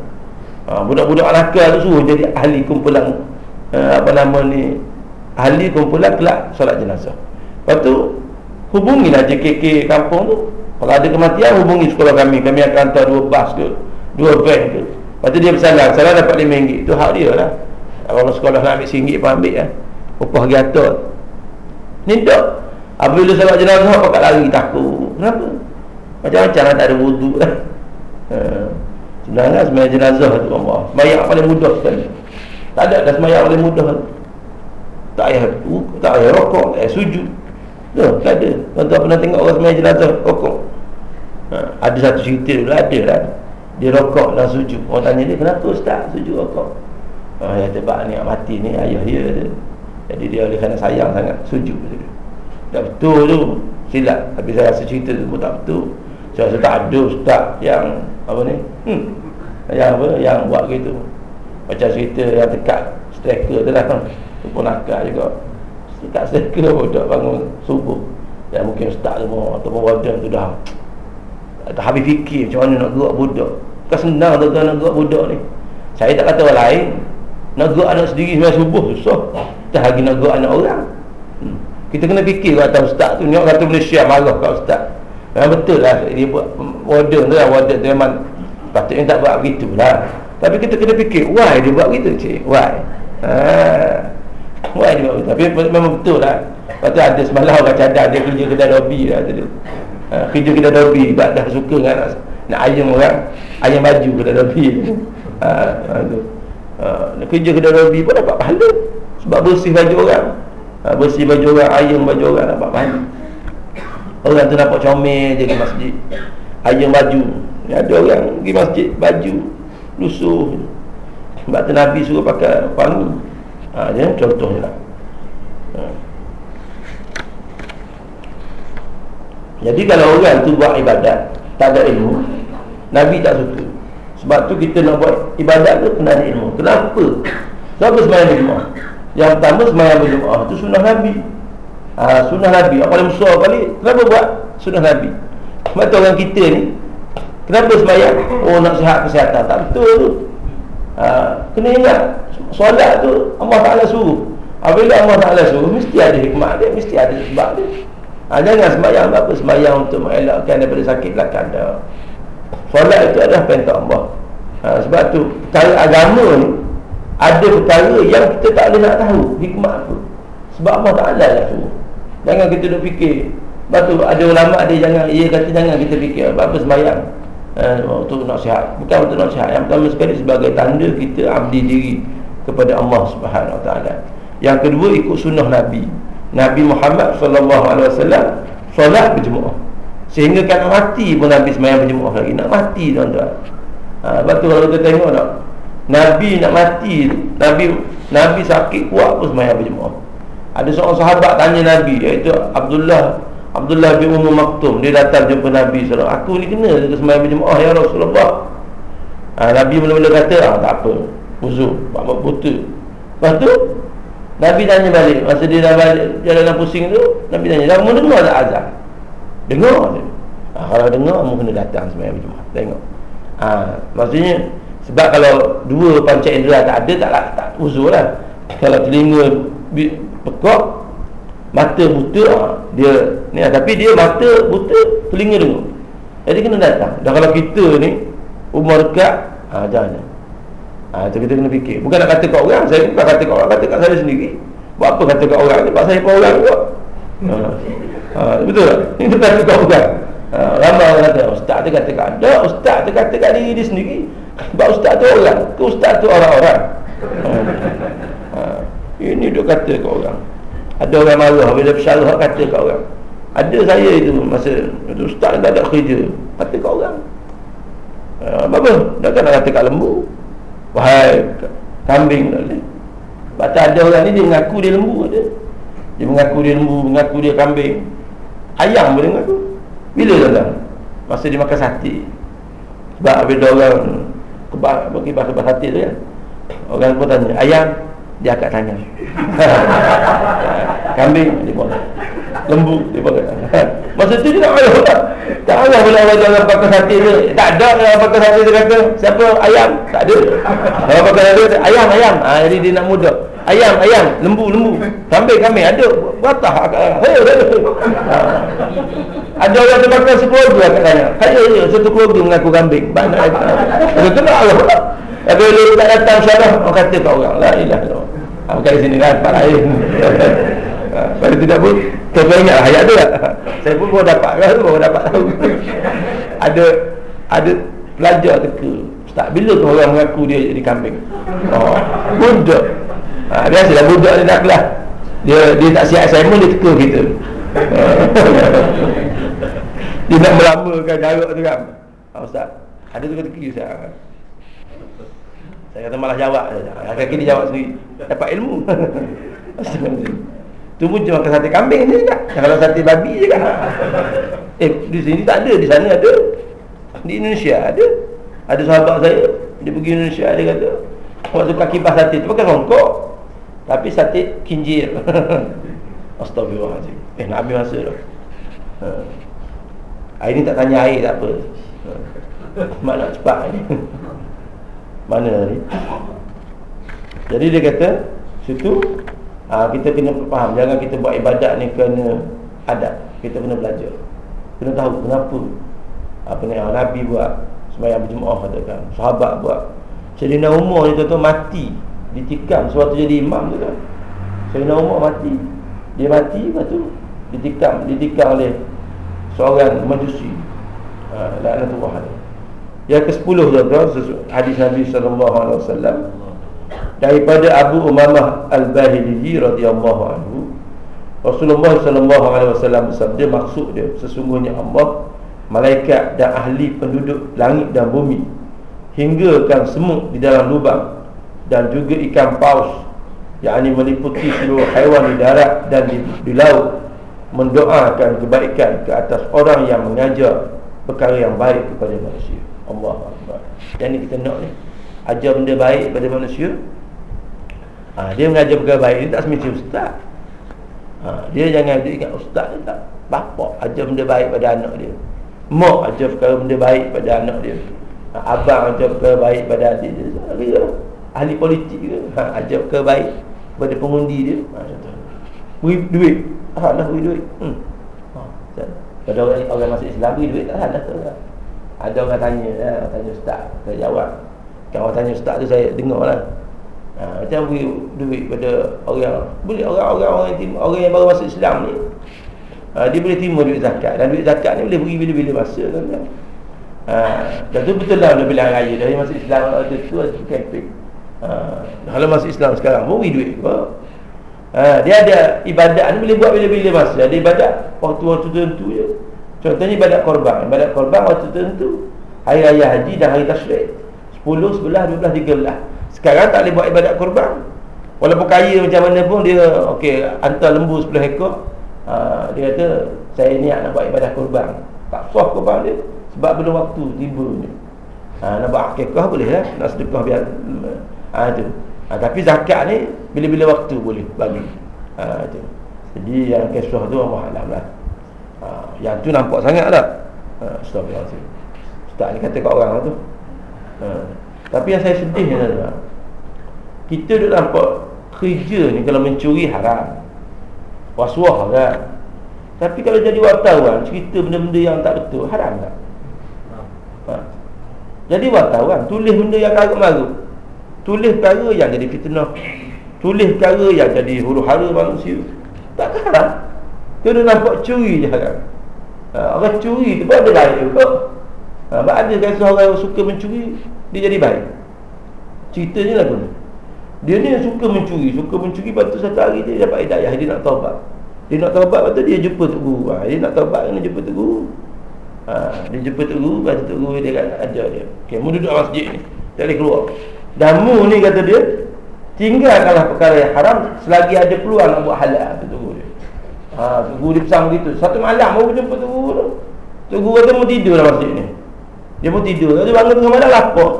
Ha, Budak-budak nakal tu suruh jadi ahli kumpulan ha, Apa nama ni Ahli kumpulan kelak solat jenazah. Lepas tu Hubungilah JKK kampung tu. Kalau ada kematian hubungi sekolah kami. Kami akan hantar dua bas ke Dua van ke Lepas tu dia bersalah. Salah dapat RM5 Itu hak dia lah. Kalau sekolah nak ambil RM1 pun ambil kan Upah dia atur Ni tak Apabila solat jenazah Pakat lari takut. Kenapa? Macam-macam lah tak ada wuduk lah. Sebenarnya semayang jenazah tu Allah. Semayang paling mudah sekali. Tak ada dah semayang paling mudah. Tak payah Tak payah rokok Tak payah sujud. Tuh, tak ada. Tuan-tuan pernah tengok orang semayang jenazah Rokok? Ha, Ada satu cerita dulu Ada lah Dia rokok dan sujud. Orang tanya dia Kenapa ustaz sujud rokok? Ha, Yang tebak ni mati ni Ayah dia tu Jadi dia oleh kerana sayang sangat Sujud tu Tak betul tu Silap. Tapi saya rasa cerita tu pun tak betul. Saya rasa tak ada ustaz Yang apa ni hmm. yang apa yang buat gitu. Macam cerita yang dekat striker tu lah. Tu pun nakal juga. Dekat striker pun tak bangun subuh. Yang mungkin ustaz tu pun ataupun warden tu dah tak habis fikir macam mana nak gerak budak kan senang tu nak gerak budak ni? Saya tak kata orang lain. Nak gerak anak sendiri semua subuh susah. Tak lagi nak gerak anak orang. Hmm. kita kena fikir kata ustaz tu ni orang kata Malaysia marah kat ustaz. Memang betul lah Dia buat Warden tu lah Warden tu memang Patutnya tak buat begitu lah Tapi kita kena fikir Why dia buat begitu cik? Why? Ha. Why dia buat begitu? Tapi memang betul lah. Lepas tu ada semalam orang cadang Dia kerja kedai dobi lah tu ha, Kerja kedai dobi Sebab dah suka kan? Nak, nak ayam orang Ayam baju kedai dobi ha, ha. Ha, kerja kedai dobi pun dapat pahala. Sebab bersih baju orang. Ha, Bersih baju orang Ayam baju orang dapat pahala. Orang tu nampak comel je pergi masjid. Ayam baju Ada orang pergi masjid Baju Lusuh. Sebab tu Nabi suruh pakai wangi ha, contohnya lah ha. Jadi kalau orang tu buat ibadat Tak ada ilmu Nabi tak suka. Sebab tu kita nak buat ibadat tu Kena ada ilmu. Kenapa? Kenapa semayang berjumah? Yang pertama semayang berjumah Itu sunnah Nabi. Ha, Sunnah Nabi. Apa paling besar kali Kenapa buat sunnah Nabi? Sebab tu orang kita ni Kenapa semayang? Oh nak sihat kesihatan. Tak betul tu. Ha, Kena ingat Solat tu Allah Ta'ala suruh. Apabila Allah Ta'ala suruh Mesti ada hikmah dia Mesti ada sebab dia ha, Jangan semayang apa Semayang untuk mengelakkan Daripada sakit belakang dah Solat itu adalah perintah Allah. Ha, Sebab tu Perkara agama ni Ada perkara yang kita tak boleh nak tahu Hikmah apa. Sebab Allah Ta'ala lah suruh. Jangan kita duk fikir Lepas tu ada ulama' dia jangan Ia kata jangan kita fikir Apa sembahyang. Eh, Untuk nak sihat Bukan untuk nak sihat Yang pertama sekali sebagai tanda kita Abdi diri kepada Allah Subhanahu Taala. Yang kedua ikut sunnah Nabi. Nabi Muhammad sallallahu alaihi wasallam solat berjemaah. Sehingga kan mati pun Nabi sembahyang berjemaah lagi. Nak mati tuan-tuan. Ha, lepas tu kalau kita tengok tak Nabi nak mati Nabi Nabi sakit kuat pun sembahyang berjemaah. Ada seorang sahabat tanya Nabi iaitu Abdullah Abdullah bin Umar Maktum dia datang jumpa Nabi SAW aku ni kena ke sembahyang berjemaah ya Rasulullah ha, Nabi mula-mula kata ah, tak apa uzur buat buta lepas tu Nabi tanya balik Masa dia dah balik Jalan pusing tu Nabi tanya Kamu dengar tak azan? Dengar ha, Kalau dengar Kamu kena datang semayang berjumah Tengok. Ha, Maksudnya Sebab kalau Dua panca indera tak ada Tak, tak, tak uzur lah. Kalau telinga Pekak Mata buta ha, Dia ni lah. Tapi dia mata buta Telinga dengar. Jadi kena datang. Dan kalau kita ni Umar dekat ha, Jangan Ha, itu kita kena fikir. Bukan nak kata kat orang. Saya bukan kata kat orang. Kata kat saya sendiri. Buat apa kata kat orang? Sebab saya pun orang juga. Ha. Ha, betul tak? Ini kita kata kat orang. Ha, ramai orang kata, Ustaz tu kata kat anda. Ustaz tu kata kat diri dia sendiri. Sebab Ustaz tu orang. Ke Ustaz tu orang-orang. Ha. Ha. Ini duk kata kat orang. Ada orang marah. Bila bersyarah kata kat orang. Ada saya itu masa Ustaz tak ada kerja. Kata kat orang. Ha, apa-apa? Dah kan kata kat lembu. Wahai kambing boleh Sebab tak ada orang ni dia mengaku dia lembu ada. Dia mengaku dia lembu, mengaku dia kambing. Ayam boleh mengaku. Bila datang? Masa dia makan sate. Sebab ada orang kebas, kebas-kebas sate tu kan. Orang pun tanya, ayam? Dia akan tanya Kambing, dia pun Lembu, dia pun Masa tu dia nak ayam tak tak ada bila orang jalan pakai sate tu Tak ada orang pakai sate tu kata Siapa? Ayam? Tak ada. Orang pakai sate tu ayam, ayam. Ha, Jadi dia nak muda. Ayam, ayam, lembu, lembu Kambing, kambing, ada. Batah. Ha. Ada orang tu pakai sekeluarga kat sana. Kaya je, satu keluarga mengaku kambing Banyak Itu tu nak Allah Tapi bila tak datang syarah Orang kata kat orang La ilah ha, Bukan di sini kan, Pak lain. Pada tidak pun Saya ingat ayat tu lah. Saya pun baru dapat kan Baru dapat tahu. Ada Ada pelajar teka. Ustaz bila tu orang mengaku dia jadi kambing? Oh Budak ha, Biasalah budak dia nak kelas Dia dia tak siap assignment dia teka kita. Dia nak melamakan jarak tu kan. Ha, Ustaz Ada tu teka Ustaz? Saya kata malah jawab. Saja. Kaki dia jawab sendiri. Dapat ilmu. Tu pun makan sate kambing je kan? Kalau sate babi je kan? Eh di sini tak ada Di sana ada. Di Indonesia ada. Ada sahabat saya Dia pergi Indonesia Dia kata Waktu kaki kipas sate tu pakai rongkok. Tapi sate kinjir Astagfirullahaladzim. Eh nak ambil masa ha. Hari ni tak tanya air tak apa. Ha. Mak nak cepat ni. Mana ni? Jadi dia kata Situ ha, Kita kena faham. Jangan kita buat ibadat ni kena adat Kita kena belajar. Kena tahu kenapa Apa ni ah, Nabi buat Semayang berjemaah katakan Sahabat buat. Selina Umar ni tu mati Ditikam Sebab tu jadi imam tu kan. Selina Umar mati. Dia mati Lepas tu Ditikam Ditikam oleh Seorang majusi. Ha, La'anatullah Yang ke sepuluh tu Hadis Nabi SAW daripada Abu Umamah Al-Bahili radhiyallahu anhu Rasulullah sallallahu alaihi wasallam bersabda maksud dia sesungguhnya Allah malaikat dan ahli penduduk langit dan bumi hinggakan semut di dalam lubang dan juga ikan paus yakni meliputi seluruh haiwan di darat dan di, di laut mendoakan kebaikan ke atas orang yang mengajar perkara yang baik kepada manusia. Allah Akbar. Yang ni kita nak ni ajar benda baik kepada manusia. Ha, Dia mengajar perkara baik Dia tak semesti ustaz. Ha, Dia jangan dia ingat ustaz dia tak Bapak ajar benda baik pada anak dia. Mak ajar perkara benda baik pada anak dia. Ha, Abang ajar perkara baik pada adik dia. Dia Ahli politik ke ha, Ajar perkara baik pada pengundi dia. Ha, Beri duit. Ha lah beri duit. Hmm. ha, Pada orang, orang masuk Islam beri duit tak ada Ada orang tanya ya, Tanya ustaz Saya jawab Kalau tanya ustaz tu saya dengar lah. Ha, Macam beri duit pada orang. Boleh orang-orang orang yang, orang yang baru masuk Islam ni. Ha, Dia boleh terima duit zakat. Dan duit zakat ni boleh beri bila-bila masa kan? Ha, dan tu betul lah bila bilang raya. Dari masuk Islam ada tu ada camping ha, Kalau masuk Islam sekarang Beri duit kau ha, Dia ada ibadat ni boleh buat bila-bila masa. Ada ibadat waktu-waktu tertentu je. Contohnya ibadat korban. Ibadat korban waktu tertentu. Hari Raya Haji dan Hari Tashrik 10, 11, 12, 13 Sekarang tak boleh buat ibadat korban Walaupun kaya macam mana pun Dia okey hantar lembu 10 ekor. Ha, Dia kata Saya niat nak buat ibadat korban Tak sah korban dia Sebab belum waktu tiba ni ha, Nak buat akikah boleh lah Nak sedekah biar ha, itu. Ha, Tapi zakat ni Bila-bila waktu boleh bagi. Ha, itu. Jadi yang kisah tu Allah Alam lah. Ha, Yang tu nampak sangat tak ha, Ustaz ni kata kat orang lah tu ha. Tapi yang saya sedih ni adalah Kita duduk nampak Kerja ni kalau mencuri haram. Waswah kan? Tapi kalau jadi wartawan Cerita benda-benda yang tak betul Haram tak? Ha. Jadi wartawan Tulis benda yang karut-marut Tulis perkara yang jadi fitnah. Tulis perkara yang jadi huru-hara manusia. Tak haram? Dia nampak curi je haram. Ha, Orang curi tu pun ada lain juga ha, Ada kan seorang yang suka mencuri Dia jadi baik. Ceritanya lah tu Dia ni suka mencuri Suka mencuri Lepas tu satu hari dia dapat hidayah Dia nak taubat. Dia nak taubat Lepas tu dia jumpa Tuk Guru. Ha, Dia nak taubat Dia jumpa Tuk Guru. Ha, Dia jumpa Tuk Guru Lepas tu Tuk Guru dia kata ajar dia. Okay, Mu duduk masjid ni. Tak boleh keluar. Dan mu ni kata dia Tinggalkanlah perkara yang haram Selagi ada peluang nak buat halal Tuk Guru dia. Ha, Tuk Guru dia pesan begitu. Satu malam Mu jumpa Tuk Guru tu. Tuk Guru kata mu tidur dalam masjid ni dia pun tidur. Dia bangun tengah malam lapar.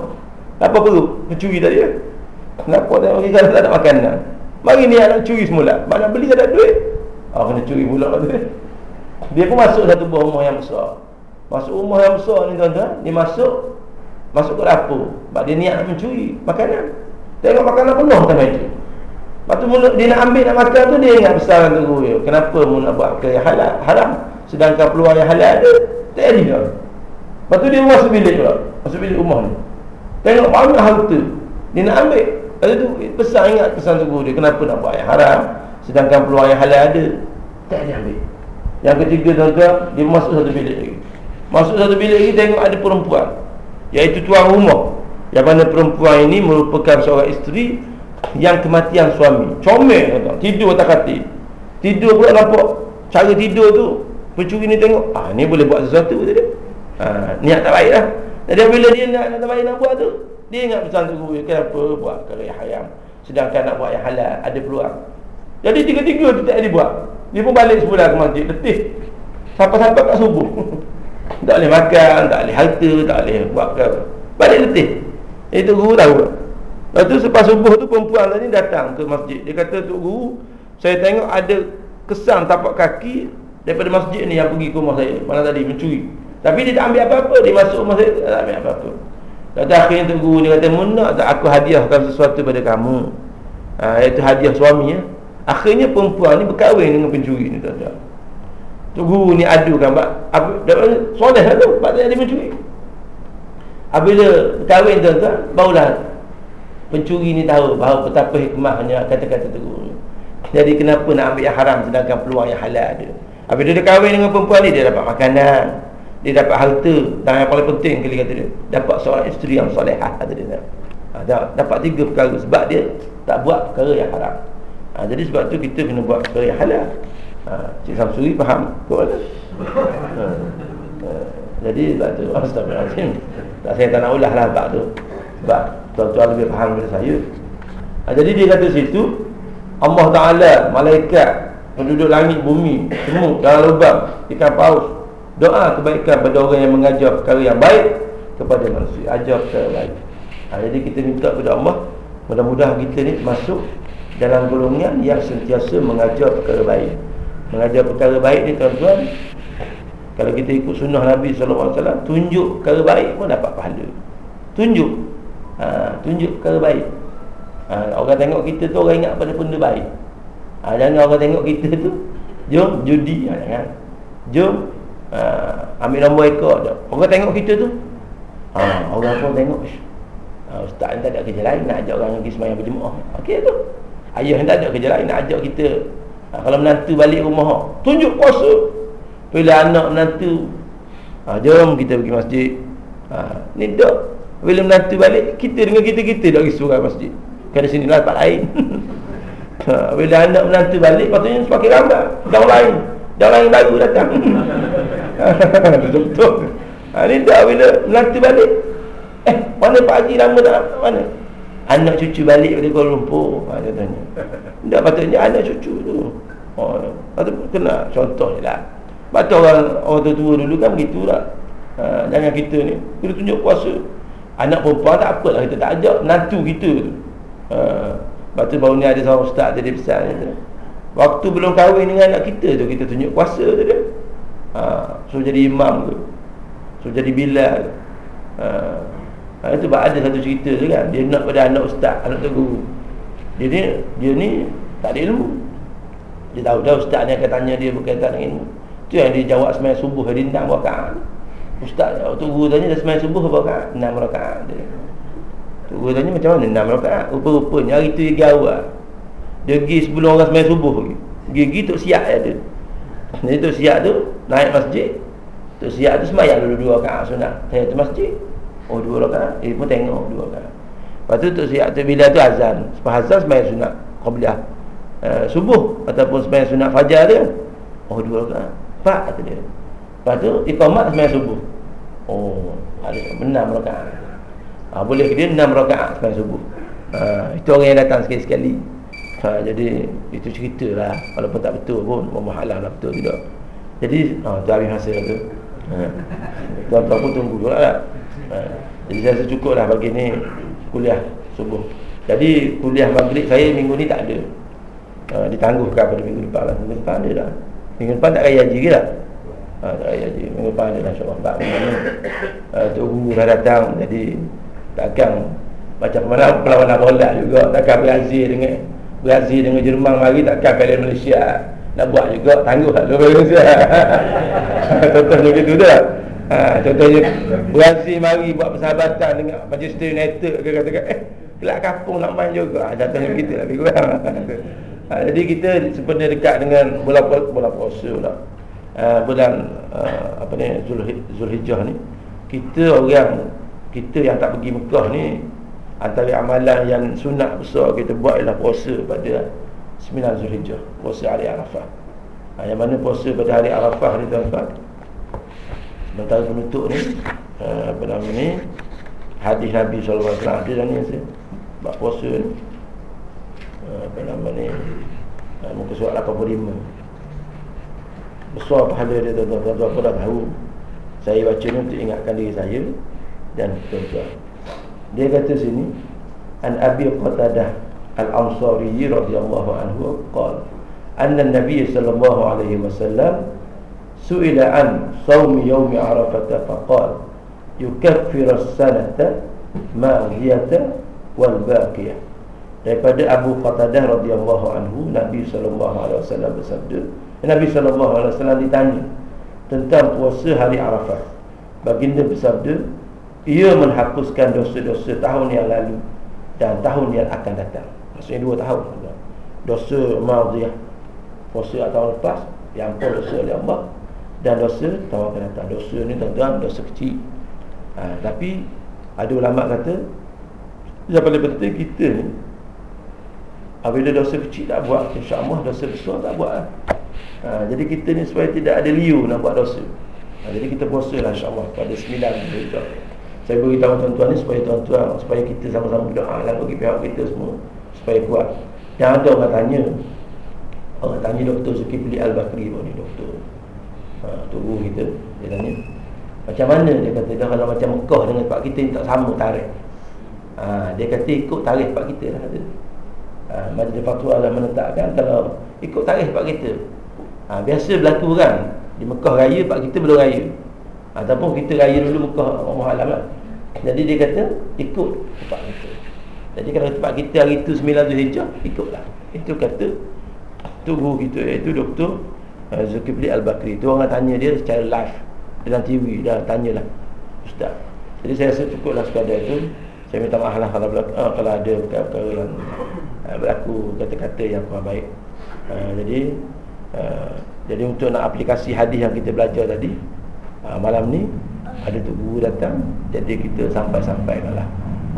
Lapar perut. Mencuri tadi ya. Lapar tengok pergi kalau tak ada makanan Mari ni nak curi semula. Mana beli tak ada duit. Oh kena curi pula. Tu Dia pun masuk satu buah rumah yang besar. Masuk rumah yang besar ni tuan-tuan. Dia masuk Masuk ke dapur. Sebab dia niat nak mencuri Makanan. Tengok makanan penuh atas meja Lepas tu dia nak ambil nak makan tu Dia ingat besaran tu Kenapa mu nak buat ke halal? Haram. Sedangkan peluang yang halal ada Tak ada Lepas tu dia masuk bilik pula. Masuk bilik rumah ni. Tengok banyak harta. Dia nak ambil. Lepas tu pesan ingat pesan tu dia. Kenapa nak buat yang haram? Sedangkan peluang yang halal ada. Tak dia ambil. Yang ketiga tuan-tuan Dia masuk satu bilik lagi. Masuk satu bilik lagi tengok ada perempuan. Iaitu tuan rumah. Yang mana perempuan ini merupakan seorang isteri Yang kematian suami. Comel tuan Tidur atas katil. Tidur pula nampak Cara tidur tu. Pencuri ni tengok Ah ni boleh buat sesuatu tadi ha, Niat tak baik lah Jadi bila dia nak, nak tak baik nak buat tu Dia ingat pesan guru Kenapa buat yang haram? Sedangkan nak buat yang halal Ada peluang. Jadi tiga-tiga tu tak ada buat Dia pun balik sebulan ke masjid Letih. Sampai-sampai kat subuh. Tak boleh makan Tak boleh harta Tak boleh buat ke apa. Balik letih. Itu guru tahu Lepas tu selepas subuh tu perempuan tadi datang ke masjid. Dia kata tu guru Saya tengok ada kesan tapak kaki Daripada masjid ni yang pergi ke rumah saya. Mana tadi? Mencuri tapi dia tak ambil apa-apa. Dia masuk rumah saya Tak ambil apa-apa. Kata akhirnya tu guru dia kata Munak tak aku hadiahkan sesuatu pada kamu? Ha, Iaitu hadiah suami ya. Akhirnya perempuan ni berkahwin dengan pencuri ni tuan-tuan. Tu guru ni adu kan Soleh lah tu? Sebab dia mencuri Apabila berkahwin tuan-tuan Barulah Pencuri ni tahu bahawa betapa hikmahnya kata-kata tu guru Jadi kenapa nak ambil yang haram Sedangkan peluang yang halal ada Apabila dia kahwin dengan perempuan ni Dia dapat makanan dia dapat harta dan yang paling penting kali kata dia dapat seorang isteri yang solehah kata dia. Ha, dapat tiga perkara sebab dia tak buat perkara yang haram. Ha, jadi sebab tu kita kena buat perkara yang halal. Ha, Cik Samsuri faham kau ada ha, ha, jadi sebab tu astagfirullahaladzim. Tak saya tak nak ulah lah sebab tu. Sebab tuan-tuan lebih faham daripada saya. Ha, jadi dia kata situ Allah Ta'ala malaikat penduduk langit bumi semua dalam lubang ikan paus Doa kebaikan pada orang yang mengajar perkara yang baik kepada manusia. Ajar perkara baik. Ha, jadi kita minta kepada Allah mudah-mudahan kita ni masuk dalam golongan yang sentiasa mengajar perkara baik. Mengajar perkara baik ni tuan-tuan kalau kita ikut sunnah Nabi SAW Tunjuk perkara baik pun dapat pahala Tunjuk ha, Tunjuk perkara baik ha, Orang tengok kita tu orang ingat pada benda baik ha, Jangan orang tengok kita tu Jom judi ha, Jangan Jom uh, ambil nombor ekor je. Orang tengok kita tu. Ha, orang pun tengok. Uh, ustaz ni tak ada kerja lain nak ajak orang pergi sembahyang berjemaah. Okey tu. Ayah ni tak ada kerja lain nak ajak kita. Uh, kalau menantu balik rumah, tunjuk puasa. Bila anak menantu, uh, jom kita pergi masjid. Ha, ni dak. Bila menantu balik Kita dengan kita-kita dah risau kat masjid Kerana sini lah tempat lain ha, Bila anak menantu balik Patutnya semakin ramai Daun lain Daun lain baru datang Betul-betul. Ha, Ini dah bila menantu balik. Eh mana Haji lama tak Mana? Anak cucu balik dari Kuala Lumpur ha, Dia tanya. Tak patutnya anak cucu tu. Oh, patut kena contoh je lah. Patut orang, orang tua dulu kan begitu lah. Ha, Jangan kita ni. Kita tunjuk kuasa Anak perempuan tak apalah kita tak ajak Nantu kita tu. Ha, tu baru ni ada seorang ustaz jadi besar ni tu. Waktu belum kahwin dengan anak kita tu Kita tunjuk kuasa tu dia ha, So jadi imam tu So jadi bilal ha, ha, Itu ada satu cerita tu kan Dia nak pada anak ustaz Anak tu guru Dia ni, dia ni tak ada ilmu dia tahu dah ustaz ni akan tanya dia berkaitan dengan ilmu. Tu yang dia jawab semai subuh 6 rakaat. Ustaz waktu guru tanya dah semai subuh berapa rakaat? 6 rakaat dia. Tu guru tanya macam mana 6 rakaat? Rupa-rupanya hari tu dia awal. Dia pergi sebelum orang semai subuh. Pergi tu siap tu. Jadi tu siap tu naik masjid. Tu siap tu sembahyang dulu dua rakaat sunat. Saya tu masjid. Oh dua rakaat. Dia pun tengok dua rakaat. Lepas tu tu siap tu bila tu azan. Sebab azan sembahyang sunat. Qabliyah uh, subuh ataupun sembahyang sunat fajar dia. Oh dua rakaat. Empat kata dia. Lepas tu iqamat sembahyang subuh. Oh, ada enam rakaat. Ah boleh ke dia enam rakaat sembahyang subuh. Ha, itu orang yang datang sekali-sekali. Ha, jadi itu ceritalah walaupun tak betul pun memahalah lah betul tidak. Jadi ha, tu habis masa tu. Ha. Tuan-tuan pun tunggu juga lah. Ha. Jadi saya rasa cukup lah bagi ni kuliah subuh. Jadi kuliah maghrib saya minggu ni tak ada uh, ditangguhkan pada minggu depan lah. Minggu depan ada dah. Minggu depan tak raya haji ke tak? Ha, tak raya haji. Minggu depan ada dah insyaAllah. Tak minggu ni. Uh, Tok Guru dah datang. Jadi takkan macam mana perlawanan bola juga. Takkan Brazil dengan Brazil dengan Jerman mari takkan kalian Malaysia nak buat juga tangguh lah luar Malaysia. contohnya begitu dah. Ha, contohnya Brazil mari buat persahabatan dengan Manchester United ke katakan eh kelak kampung nak main juga. Ha, contohnya begitu lah lebih kurang. Ha, jadi kita sebenarnya dekat dengan bulan bulan puasa lah. Uh, bulan uh, apa ni Zulhijjah ni kita orang kita yang tak pergi Mekah ni antara amalan yang sunat besar kita buat ialah puasa pada 9 Zulhijjah puasa hari Arafah. Ha, yang mana puasa pada hari Arafah ni tuan-tuan? Sementara penutup ni uh, apa nama ni? Hadis Nabi SAW ada dah ni buat puasa ni. Apa nama ni? Uh, muka surat 85 besar pahala dia tuan-tuan. Tuan-tuan pun dah tahu. Saya baca ni untuk ingatkan diri saya dan tuan-tuan dia kata sini an abi qatadah al-ansari radhiyallahu anhu qala anna an-nabiy sallallahu alaihi wasallam su'ila an shaum yawm arafah faqala yukaffiru as-sanata ma hiyata wal baqiyah daripada Abu Qatadah radhiyallahu anhu Nabi sallallahu alaihi wasallam bersabda Nabi sallallahu alaihi wasallam ditanya tentang puasa hari Arafah. Baginda bersabda ia menghapuskan dosa-dosa tahun yang lalu dan tahun yang akan datang. Maksudnya dua tahun dosa madhiyah puasa tahun lepas yang pun dosa oleh Allah dan dosa tahun akan datang. Dosa ni tuan-tuan dosa kecil. Ha, tapi ada ulama kata yang paling penting kita ni Apabila dosa kecil tak buat InsyaAllah dosa besar tak buat lah. ha, Jadi kita ni supaya tidak ada liu nak buat dosa. Ha, Jadi kita puasa lah insyaAllah Pada sembilan juga. Saya beritahu tuan-tuan ni supaya tuan-tuan Supaya kita sama-sama berdoa lah bagi pihak kita semua Supaya kuat. Dan ada orang tanya Orang tanya Dr. Zulkifli Al-Bakri pun ni doktor. Ha, Tunggu kita Dia tanya. Macam mana? Dia kata Dia kalau macam Mekah dengan tempat kita tak sama tarikh. Ha, Dia kata ikut tarikh tempat kita lah kata. Ha, Majlis Fatwa lah menetapkan Kalau ikut tarikh pak kita. Ha, Biasa berlaku kan Di Mekah raya pak kita belum raya. Ataupun kita raya dulu Mekah Muharram lah Jadi dia kata ikut tempat kita. Jadi kalau tempat kita hari itu 9 Zulhijjah Ikutlah. Itu kata Tunggu kita iaitu Dr. Uh, Zulkifli Al-Bakri. Itu orang tanya dia secara live Dalam TV Dah tanyalah Ustaz. Jadi saya rasa cukuplah sekadar itu saya minta maaf lah kalau, uh, kalau ada perkara-perkara yang uh, berlaku kata-kata yang kurang baik. Uh, Jadi uh, jadi untuk nak aplikasi hadis yang kita belajar tadi uh, Malam ni ada tu guru datang jadi kita sampai-sampai lah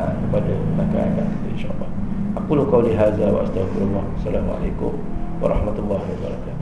ha, kepada belakang kita insyaAllah. Aku lu qawli hadza wa astaghfirullah. Assalamualaikum warahmatullahi wabarakatuh